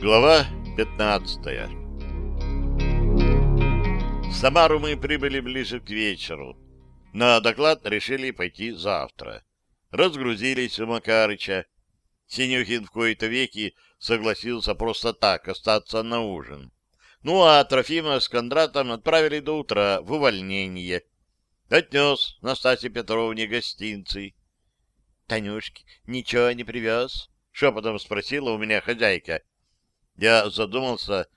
Глава 15 В Самару мы прибыли ближе к вечеру. На доклад решили пойти завтра. Разгрузились у Макарыча. Синюхин в кои-то веки согласился просто так остаться на ужин. Ну, а Трофима с Кондратом отправили до утра в увольнение. Отнес Настасье Петровне гостинцы. — Танюшки, ничего не привез? — шепотом спросила у меня хозяйка. Я задумался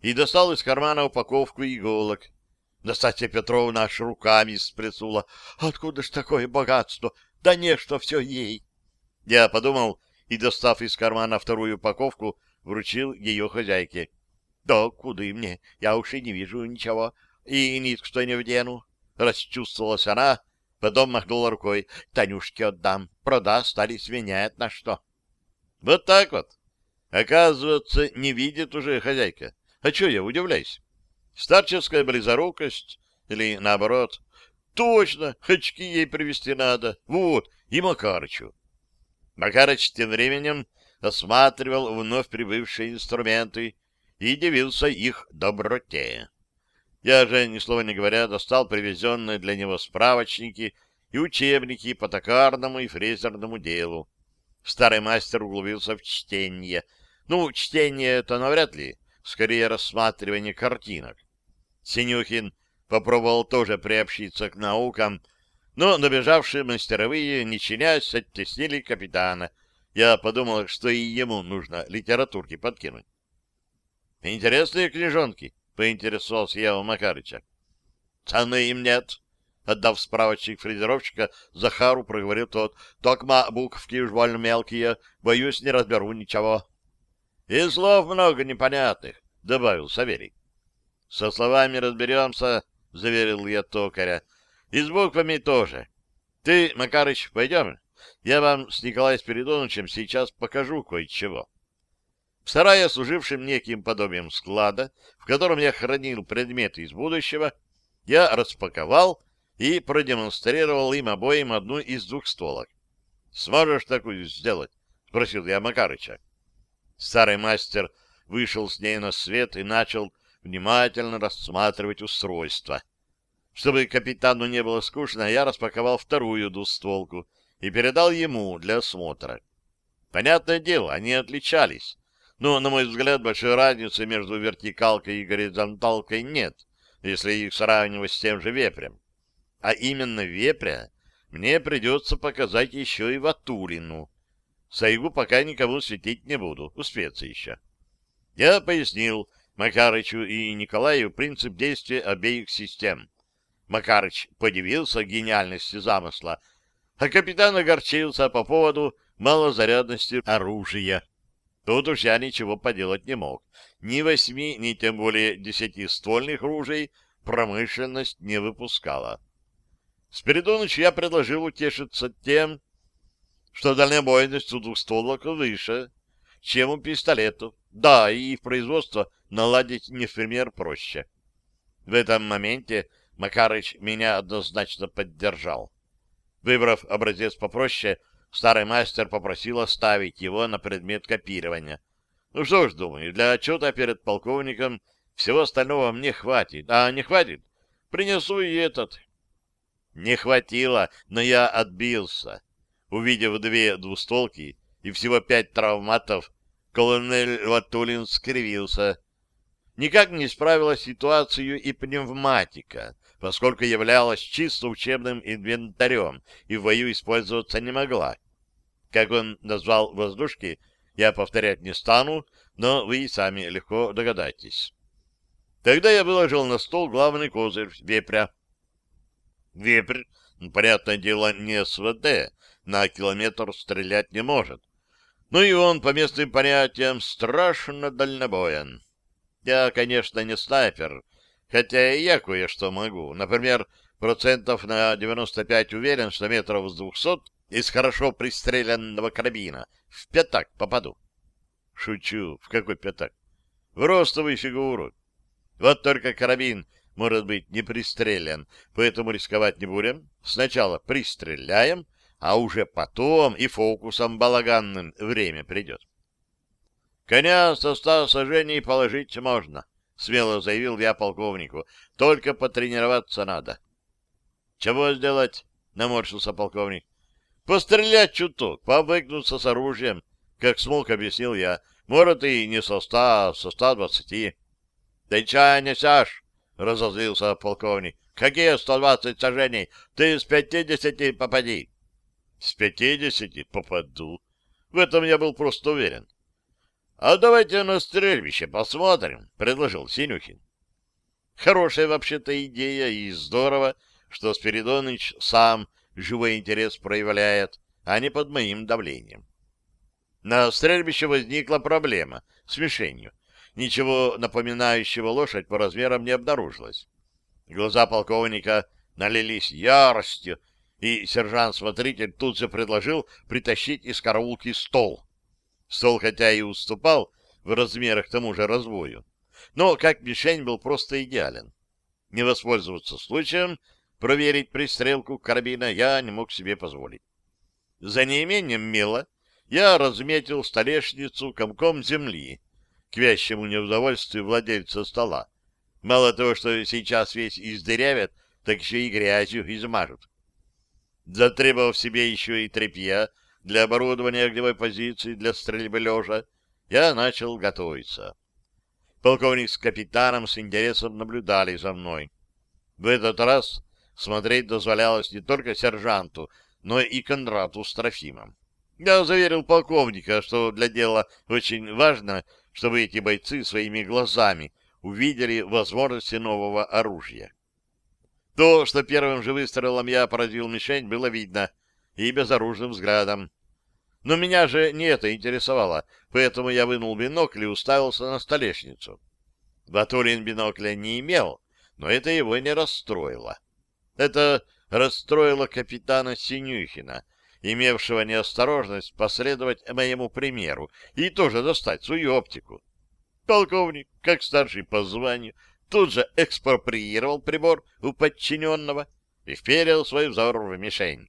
и достал из кармана упаковку иголок. Настасья Петровна аж руками сплесула. «Откуда ж такое богатство? Да не, что все ей!» Я подумал и, достав из кармана вторую упаковку, вручил ее хозяйке. «Да куда и мне? Я уж и не вижу ничего. И нитку что не вдену». Расчувствовалась она, потом махнула рукой. «Танюшке отдам. Продаст, стали свинять на что». Вот так вот. Оказывается, не видит уже хозяйка. А что я удивляюсь? Старческая близорукость или наоборот? Точно, очки ей привезти надо. Вот, и Макарычу. Макарыч тем временем осматривал вновь прибывшие инструменты и дивился их доброте. Я же, ни слова не говоря, достал привезенные для него справочники и учебники по токарному и фрезерному делу. Старый мастер углубился в чтение — ну, чтение это навряд ли, скорее рассматривание картинок. Синюхин попробовал тоже приобщиться к наукам, но набежавшие мастеровые, не чинясь, оттеснили капитана. Я подумал, что и ему нужно литературки подкинуть. «Интересные книжонки», — поинтересовался я у Макарыча. «Цены им нет», — отдав справочник фрезеровщика, Захару проговорил тот. «Токма буковки уж больно мелкие, боюсь, не разберу ничего». И слов много непонятных, — добавил Савелий. — Со словами разберемся, — заверил я токаря. — И с буквами тоже. Ты, Макарыч, пойдем? Я вам с Николаем Спиридоновичем сейчас покажу кое-чего. В сарае, служившем неким подобием склада, в котором я хранил предметы из будущего, я распаковал и продемонстрировал им обоим одну из двух стволок. — Сможешь такую сделать? — спросил я Макарыча. Старый мастер вышел с ней на свет и начал внимательно рассматривать устройство. Чтобы капитану не было скучно, я распаковал вторую двустволку и передал ему для осмотра. Понятное дело, они отличались, но, на мой взгляд, большой разницы между вертикалкой и горизонталкой нет, если их сравнивать с тем же вепрем. А именно вепря мне придется показать еще и Ватулину. Сайгу пока никому светить не буду, успеется еще. Я пояснил Макарычу и Николаю принцип действия обеих систем. Макарыч подивился гениальности замысла, а капитан огорчился по поводу малозарядности оружия. Тут уж я ничего поделать не мог. Ни восьми, ни тем более десятиствольных ружей промышленность не выпускала. Спиридоныч я предложил утешиться тем, что дальнобойность у двухстволок выше, чем у пистолетов. Да, и их производство наладить не в пример проще. В этом моменте Макарыч меня однозначно поддержал. Выбрав образец попроще, старый мастер попросил оставить его на предмет копирования. Ну что ж, думаю, для отчета перед полковником всего остального мне хватит. А не хватит, принесу и этот. Не хватило, но я отбился. Увидев две двустволки и всего пять травматов, колонель Ватулин скривился. Никак не справилась ситуацию и пневматика, поскольку являлась чисто учебным инвентарем и в бою использоваться не могла. Как он назвал воздушки, я повторять не стану, но вы и сами легко догадаетесь. Тогда я выложил на стол главный козырь вепря. Вепрь, понятное дело, не СВД, на километр стрелять не может. Ну и он, по местным понятиям, страшно дальнобоен. Я, конечно, не снайпер, хотя и я кое-что могу. Например, процентов на 95 уверен, что метров с 200 из хорошо пристреленного карабина в пятак попаду. Шучу. В какой пятак? В ростовую фигуру. Вот только карабин может быть не пристрелен, поэтому рисковать не будем. Сначала пристреляем, а уже потом и фокусом балаганным время придет. Коня со ста сажений положить можно, — смело заявил я полковнику. — Только потренироваться надо. — Чего сделать? — наморщился полковник. — Пострелять чуток, пообыкнуться с оружием, как смог, объяснил я. Может, и не со ста, а со ста двадцати. — Ты чай несешь? — разозлился полковник. — Какие сто двадцать сажений? Ты с пятидесяти попади. — С пятидесяти попаду. В этом я был просто уверен. — А давайте на стрельбище посмотрим, — предложил Синюхин. Хорошая вообще-то идея, и здорово, что Спиридоныч сам живой интерес проявляет, а не под моим давлением. На стрельбище возникла проблема с мишенью. Ничего напоминающего лошадь по размерам не обнаружилось. Глаза полковника налились яростью, и сержант-смотритель тут же предложил притащить из караулки стол. Стол хотя и уступал в размерах тому же развою, но как мишень был просто идеален. Не воспользоваться случаем, проверить пристрелку карабина я не мог себе позволить. За неимением мела я разметил столешницу комком земли, к вящему неудовольствию владельца стола. Мало того, что сейчас весь издырявят, так еще и грязью измажут. Затребовав себе еще и тряпья для оборудования огневой позиции для стрельбы лежа, я начал готовиться. Полковник с капитаном с интересом наблюдали за мной. В этот раз смотреть дозволялось не только сержанту, но и Кондрату с Трофимом. Я заверил полковника, что для дела очень важно, чтобы эти бойцы своими глазами увидели возможности нового оружия. То, что первым же выстрелом я поразил мишень, было видно и безоружным взглядом. Но меня же не это интересовало, поэтому я вынул бинокль и уставился на столешницу. Батурин бинокля не имел, но это его не расстроило. Это расстроило капитана Синюхина — имевшего неосторожность последовать моему примеру и тоже достать свою оптику. Полковник, как старший по званию, тут же экспроприировал прибор у подчиненного и вперил свой взор в мишень.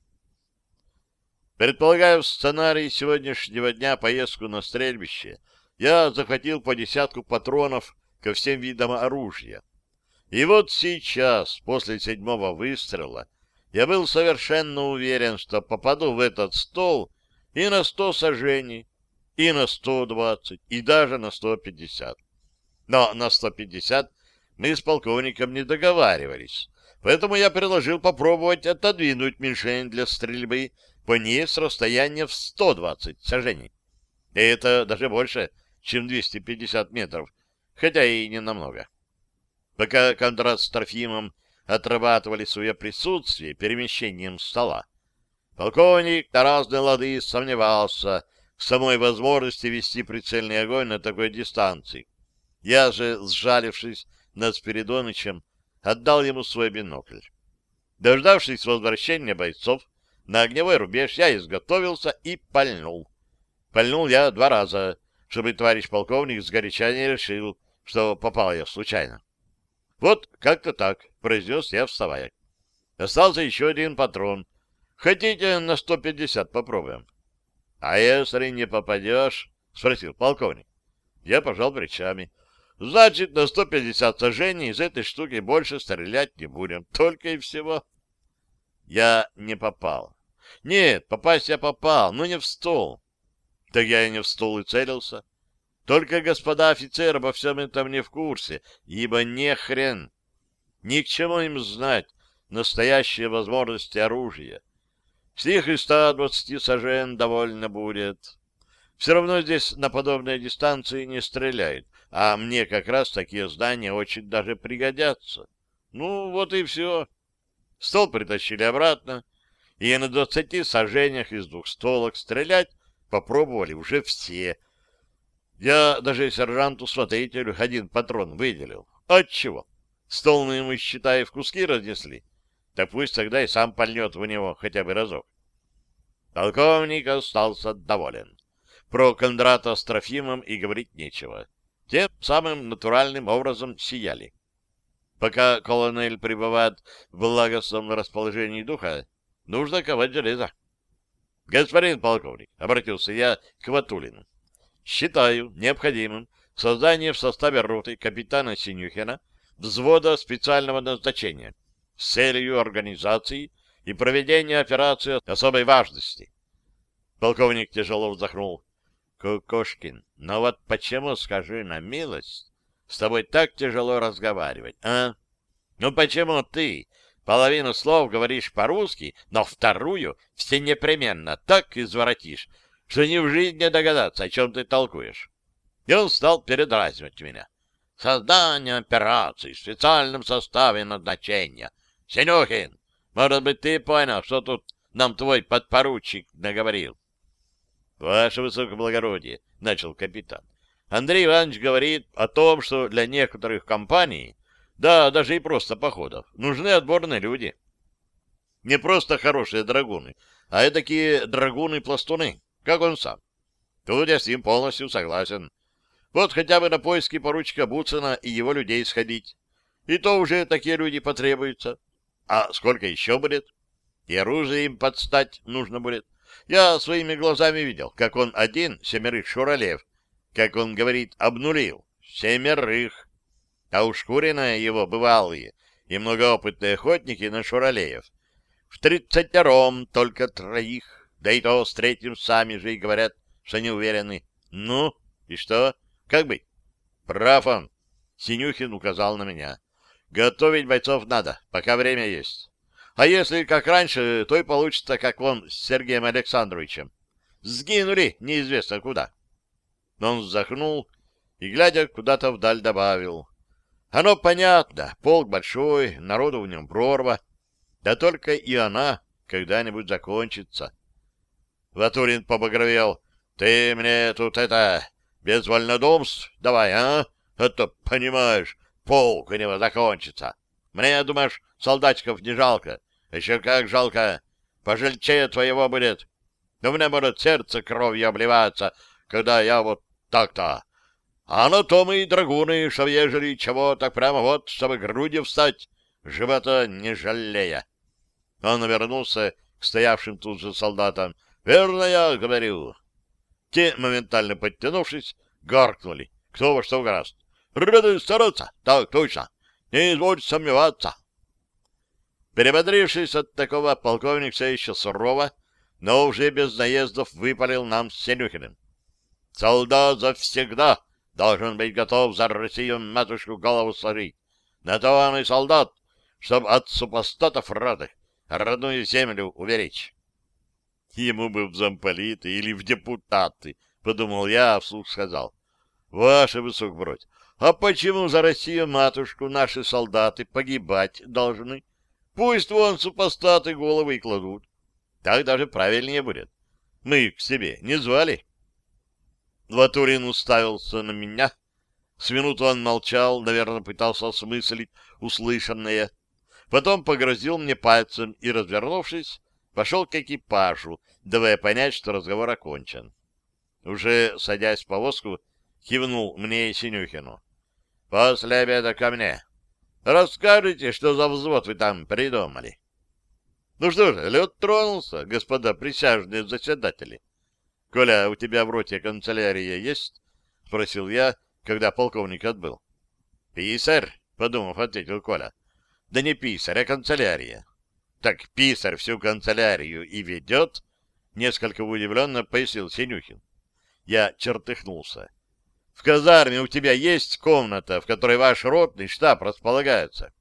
Предполагая в сценарии сегодняшнего дня поездку на стрельбище, я захватил по десятку патронов ко всем видам оружия. И вот сейчас, после седьмого выстрела, я был совершенно уверен, что попаду в этот стол и на сто сажений, и на сто двадцать, и даже на сто пятьдесят. Но на сто пятьдесят мы с полковником не договаривались, поэтому я предложил попробовать отодвинуть мишень для стрельбы по ней с расстояния в сто двадцать сажений. И это даже больше, чем двести пятьдесят метров, хотя и не намного. Пока Кондрат с Трофимом отрабатывали свое присутствие перемещением стола. Полковник на разные лады сомневался в самой возможности вести прицельный огонь на такой дистанции. Я же, сжалившись над Спиридонычем, отдал ему свой бинокль. Дождавшись возвращения бойцов на огневой рубеж, я изготовился и пальнул. Пальнул я два раза, чтобы товарищ полковник сгоряча не решил, что попал я случайно. Вот как-то так, произнес я, вставая. Остался еще один патрон. Хотите на сто пятьдесят попробуем? — А если не попадешь? — спросил полковник. Я пожал плечами. — Значит, на сто пятьдесят сажений из этой штуки больше стрелять не будем. Только и всего. Я не попал. Нет, попасть я попал, но не в стол. Так я и не в стол и целился. Только господа офицеры обо всем этом не в курсе, ибо не хрен. Ни к чему им знать настоящие возможности оружия. С них и 120 сажен довольно будет. Все равно здесь на подобной дистанции не стреляют, а мне как раз такие здания очень даже пригодятся. Ну, вот и все. Стол притащили обратно, и на двадцати сажениях из двух столок стрелять попробовали уже все — я даже сержанту-смотрителю один патрон выделил. Отчего? Стол мы ему, считай, в куски разнесли. Так пусть тогда и сам пальнет в него хотя бы разок. Полковник остался доволен. Про Кондрата с Трофимом и говорить нечего. Тем самым натуральным образом сияли. Пока колонель пребывает в благостном расположении духа, нужно ковать железо. — Господин полковник, — обратился я к Ватулину, Считаю необходимым создание в составе роты капитана Синюхина взвода специального назначения с целью организации и проведения операции особой важности. Полковник тяжело вздохнул. Кукошкин, но вот почему, скажи на милость, с тобой так тяжело разговаривать, а? Ну почему ты половину слов говоришь по-русски, но вторую все непременно так изворотишь, что ни в жизни не догадаться, о чем ты толкуешь? И он стал передразнивать меня. Создание операции в специальном составе назначения. Синюхин, может быть, ты понял, что тут нам твой подпоручик наговорил? — Ваше высокоблагородие, — начал капитан. Андрей Иванович говорит о том, что для некоторых компаний, да, даже и просто походов, нужны отборные люди. Не просто хорошие драгуны, а и такие драгуны-пластуны, как он сам. Тут я с ним полностью согласен. Вот хотя бы на поиски поручика Буцина и его людей сходить. И то уже такие люди потребуются. А сколько еще будет? И оружие им подстать нужно будет. Я своими глазами видел, как он один семерых шуралев, как он говорит, обнулил. Семерых. А уж Курина его бывалые и многоопытные охотники на шуралеев. В тридцатером только троих, да и то с третьим сами же и говорят, что не уверены. Ну, и что? Как быть? Прав он. Синюхин указал на меня. Готовить бойцов надо, пока время есть. А если как раньше, то и получится, как он с Сергеем Александровичем. Сгинули неизвестно куда. Он вздохнул и, глядя куда-то вдаль, добавил. Оно понятно, полк большой, народу в нем прорва. Да только и она когда-нибудь закончится. Ватурин побагровел. Ты мне тут это, без вольнодумств давай, а? А то, понимаешь, полк у него закончится. Мне, думаешь, солдатиков не жалко? Еще как жалко. Пожальче твоего будет. У меня может сердце кровью обливаться, когда я вот так-то. А на том и драгуны, что ежели чего, так прямо вот, чтобы грудью встать, живота не жалея. Он вернулся к стоявшим тут же солдатам. «Верно я говорю». Те, моментально подтянувшись, гаркнули. Кто во что гораст. «Рады стараться! Так точно! Не извольте сомневаться!» Перебодрившись от такого, полковник все еще сурово, но уже без наездов выпалил нам с Сенюхиным. «Солдат завсегда должен быть готов за Россию матушку голову сложить. На то он и солдат, чтобы от супостатов родных родную землю уверить». Ему бы в замполиты или в депутаты, — подумал я, а вслух сказал. — Ваше высокобродь, а почему за Россию матушку наши солдаты погибать должны? Пусть вон супостаты головы и кладут. Так даже правильнее будет. Мы их к себе не звали. Латурин уставился на меня. С минуту он молчал, наверное, пытался осмыслить услышанное. Потом погрозил мне пальцем и, развернувшись, пошел к экипажу, давая понять, что разговор окончен. Уже садясь в повозку, кивнул мне и Синюхину. — После обеда ко мне. Расскажите, что за взвод вы там придумали. Ну что же, лед тронулся, господа присяжные заседатели. — Коля, у тебя в роте канцелярия есть? — спросил я, когда полковник отбыл. — Писарь, — подумав, ответил Коля. — Да не писарь, а канцелярия. — Так писарь всю канцелярию и ведет? — несколько удивленно пояснил Синюхин. Я чертыхнулся. В казарме у тебя есть комната, в которой ваш ротный штаб располагается?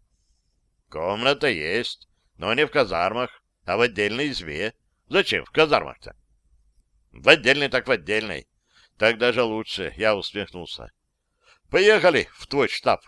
Комната есть, но не в казармах, а в отдельной изве. Зачем в казармах-то? В отдельной так в отдельной. Так даже лучше, я усмехнулся. Поехали в твой штаб.